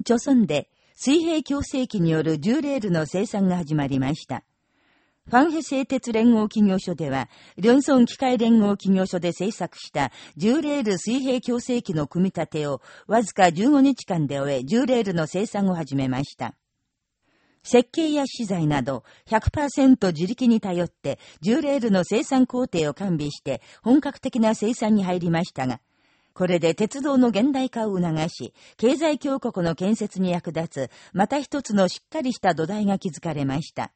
著村で水平強制機による重レールの生産が始まりました。ファンヘ製鉄連合企業所では、リョンソン機械連合企業所で製作した重レール水平強制機の組み立てをわずか15日間で終え、重レールの生産を始めました。設計や資材など100%自力に頼って重レールの生産工程を完備して本格的な生産に入りましたが、これで鉄道の現代化を促し、経済強国の建設に役立つ、また一つのしっかりした土台が築かれました。